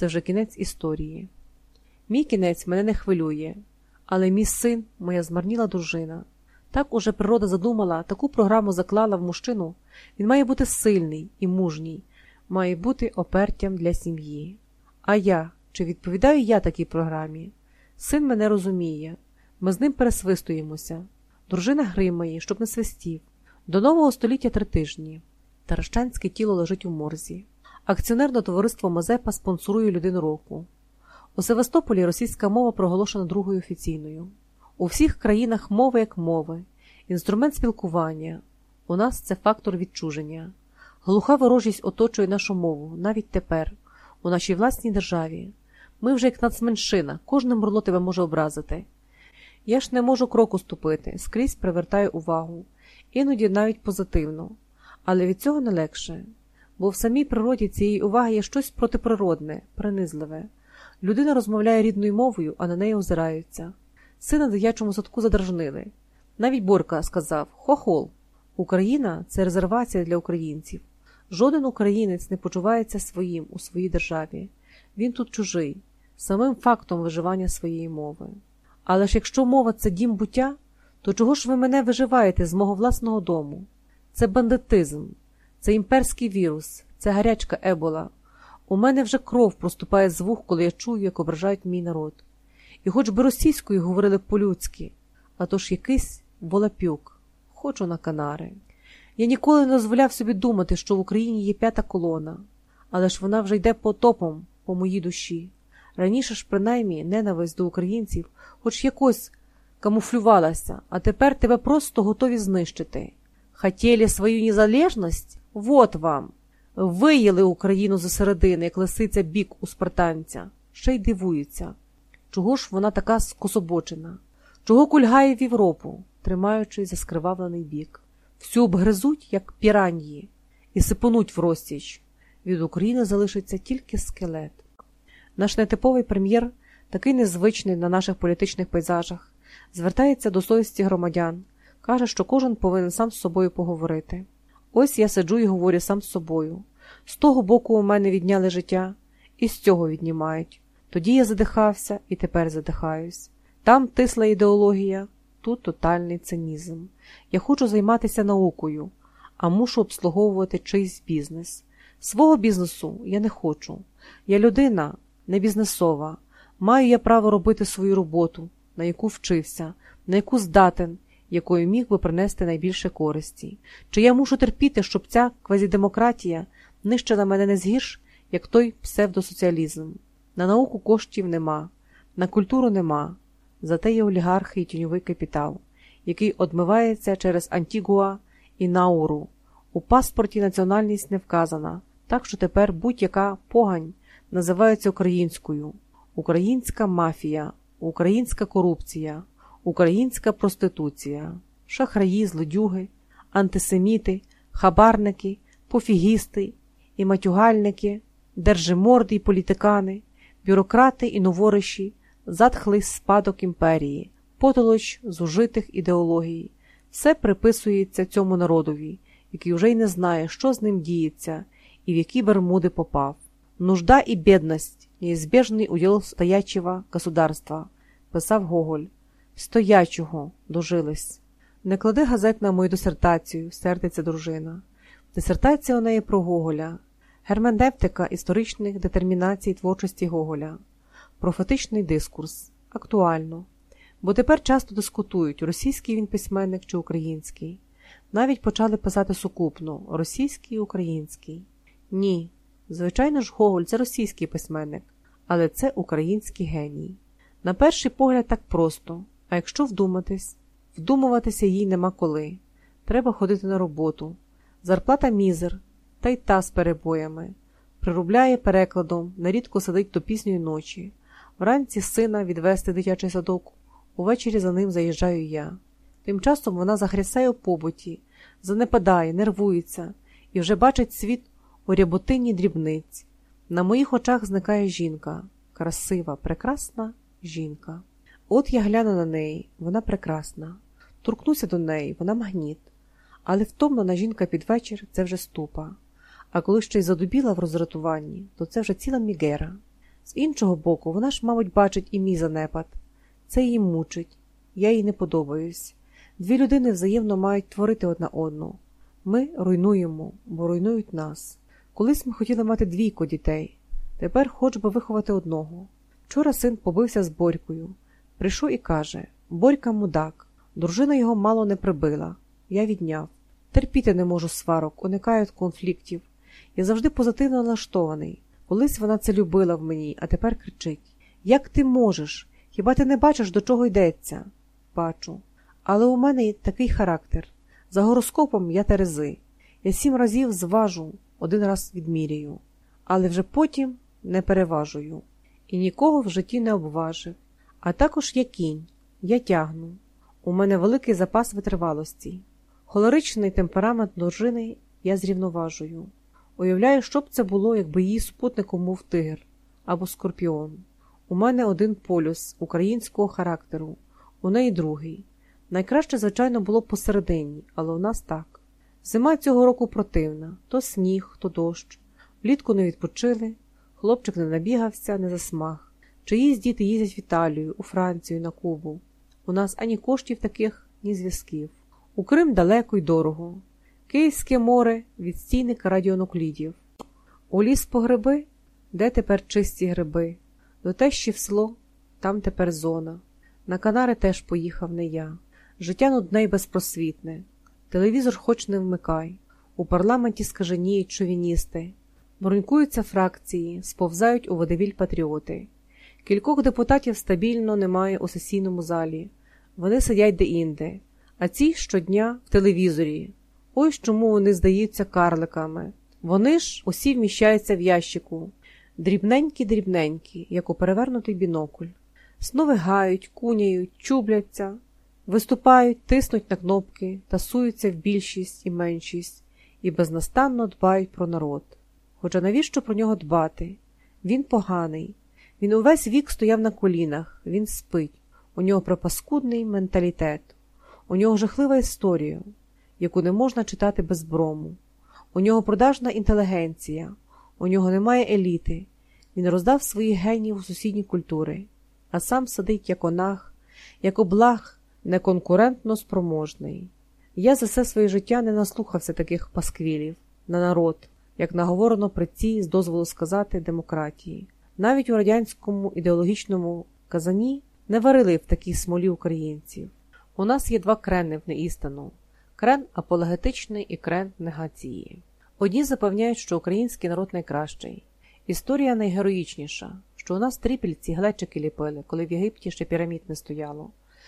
це вже кінець історії. Мій кінець мене не хвилює, але мій син, моя змарніла дружина. Так уже природа задумала, таку програму заклала в мужчину. Він має бути сильний і мужній, має бути опертям для сім'ї. А я, чи відповідаю я такій програмі? Син мене розуміє, ми з ним пересвистуємося. Дружина гримає, щоб не свистів. До нового століття три тижні. Таращанське тіло лежить у морзі. Акціонерне товариство Мазепа спонсорує людину року. У Севастополі російська мова проголошена другою офіційною. У всіх країнах мова як мови, інструмент спілкування. У нас це фактор відчуження. Глуха ворожість оточує нашу мову навіть тепер, у нашій власній державі. Ми вже як нацменшина, кожне мурло тебе може образити. Я ж не можу кроку ступити, скрізь привертаю увагу, іноді навіть позитивно, але від цього не легше, бо в самій природі цієї уваги є щось протиприродне, принизливе. Людина розмовляє рідною мовою, а на неї озираються. Сина дитячому садку задражнили. Навіть Борка сказав Хохол. Україна це резервація для українців. Жоден українець не почувається своїм у своїй державі. Він тут чужий, самим фактом виживання своєї мови. Але ж якщо мова це дім буття, то чого ж ви мене виживаєте з мого власного дому? Це бандитизм, це імперський вірус, це гарячка ебола. У мене вже кров проступає з вух, коли я чую, як ображають мій народ. І хоч би російською говорили по-людськи, а то ж якийсь волапюк, хочу на Канари. Я ніколи не дозволяв собі думати, що в Україні є п'ята колона, але ж вона вже йде потопом по моїй душі. Раніше ж, принаймні, ненависть до українців, хоч якось камуфлювалася, а тепер тебе просто готові знищити. Хотіли свою незалежність? Вот вам. Виїли Україну зсередини, як лисиця бік у спартанця, ще й дивуються. Чого ж вона така скособочена? Чого кульгає в Європу, тримаючи за скривавлений бік? Всю обгризуть, як піраньї, і сипонуть в розтіч. Від України залишиться тільки скелет. Наш нетиповий прем'єр, такий незвичний на наших політичних пейзажах, звертається до совісті громадян, каже, що кожен повинен сам з собою поговорити. Ось я сиджу і говорю сам з собою. З того боку у мене відняли життя, і з цього віднімають. Тоді я задихався і тепер задихаюсь. Там тисла ідеологія, тут тотальний цинізм. Я хочу займатися наукою, а мушу обслуговувати чийсь бізнес. Свого бізнесу я не хочу. Я людина не бізнесова. Маю я право робити свою роботу, на яку вчився, на яку здатен, якою міг би принести найбільше користі. Чи я мушу терпіти, щоб ця квазідемократія нищила мене не згірш, як той псевдосоціалізм? На науку коштів нема, на культуру нема, зате є олігархи і тіньовий капітал, який одмивається через Антігуа і Науру. У паспорті національність не вказана, так що тепер будь-яка погань називається українською, українська мафія, українська корупція, українська проституція, шахраї, злодюги, антисеміти, хабарники, пофігісти і матюгальники, держиморди і політикани, бюрократи і новориші, затхлий спадок імперії, потолоч зужитих ідеологій. Все приписується цьому народові, який вже й не знає, що з ним діється і в які бермуди попав. Нужда і бідність – неізбіжний уділ стоячого государства, писав Гоголь. Стоячого дожились. Не клади газет на мою дисертацію, сердиться дружина. Дисертація у неї про Гоголя, гермендептика історичних детермінацій творчості Гоголя, профетичний дискурс. Актуально. Бо тепер часто дискутують, російський він письменник чи український. Навіть почали писати сукупно російський і український. Ні. Звичайно ж, Гоголь це російський письменник, але це український геній. На перший погляд, так просто, а якщо вдуматись, вдумуватися їй нема коли. Треба ходити на роботу. Зарплата мізер, та й та з перебоями. Прирубляє перекладом, нарідко сидить до пізньої ночі. Вранці сина відвести дитячий садок, увечері за ним заїжджаю я. Тим часом вона захрясає у побуті, занепадає, нервується і вже бачить світ у ряботині дрібниць. На моїх очах зникає жінка, красива, прекрасна жінка. От я гляну на неї, вона прекрасна. Торкнуся до неї, вона магніт. Але втомлена жінка під вечір це вже ступа. А коли ще й задубіла в роздратуванні, то це вже ціла мігера. З іншого боку, вона ж, мабуть, бачить і мій занепад. Це її мучить, я їй не подобаюсь. Дві людини взаємно мають творити одна одну. Ми руйнуємо, бо руйнують нас. Колись ми хотіли мати двійко дітей, тепер хоч би виховати одного. Вчора син побився з Борькою. Прийшов і каже Борька мудак, дружина його мало не прибила. Я відняв. Терпіти не можу сварок, уникаю конфліктів. Я завжди позитивно налаштований. Колись вона це любила в мені, а тепер кричить: Як ти можеш? Хіба ти не бачиш, до чого йдеться? Бачу. Але у мене такий характер. За гороскопом я Терези. Я сім разів зважу, один раз відміряю, але вже потім не переважую і нікого в житті не обважив. А також я кінь, я тягну. У мене великий запас витривалості. Холоричний темперамент дружини я зрівноважую. Уявляю, що б це було, якби її супутником був тигр або скорпіон. У мене один полюс українського характеру, у неї другий. Найкраще, звичайно, було посередині, але у нас так. Зима цього року противна то сніг, то дощ. Влітку не відпочили, хлопчик не набігався, не засмаг. Чиїсь діти їздять в Італію, у Францію, на Кубу. У нас ані коштів таких, ні зв'язків. У Крим далеко й дорого. Київське море відстійник радіонуклідів. У ліс по гриби, де тепер чисті гриби. До тещі в село, там тепер зона. На Канари теж поїхав не я. Життя нудне й безпросвітне. Телевізор хоч не вмикай. У парламенті скаженіють шовіністи. Бронькуються фракції, сповзають у водевіль патріоти. Кількох депутатів стабільно немає у сесійному залі. Вони сидять де-інде, а ці щодня в телевізорі. Ось чому вони здаються карликами. Вони ж усі вміщаються в ящику, дрібненькі-дрібненькі, як у перевернутий бінокль. Снови гають, куняють, чубляться, виступають, тиснуть на кнопки, тасуються в більшість і меншість і безнастанно дбають про народ. Хоча навіщо про нього дбати? Він поганий. Він увесь вік стояв на колінах, він спить, у нього пропаскудний менталітет, у нього жахлива історія, яку не можна читати без брому. У нього продажна інтелігенція, у нього немає еліти. Він роздав своїх генів у сусідні культури, а сам сидить як онах, як облаг неконкурентно спроможний. Я за все своє життя не наслухався таких пасквілів на народ, як наговорено при цій, з дозволу сказати, демократії. Навіть у радянському ідеологічному казані не варили в такій смолі українців. У нас є два крени в неістану крен апологетичний і крен негації. Одні запевняють, що український народ найкращий, історія найгероїчніша, що у нас трипільці глечики ліпили, коли в Єгипті ще пірамід не стояло.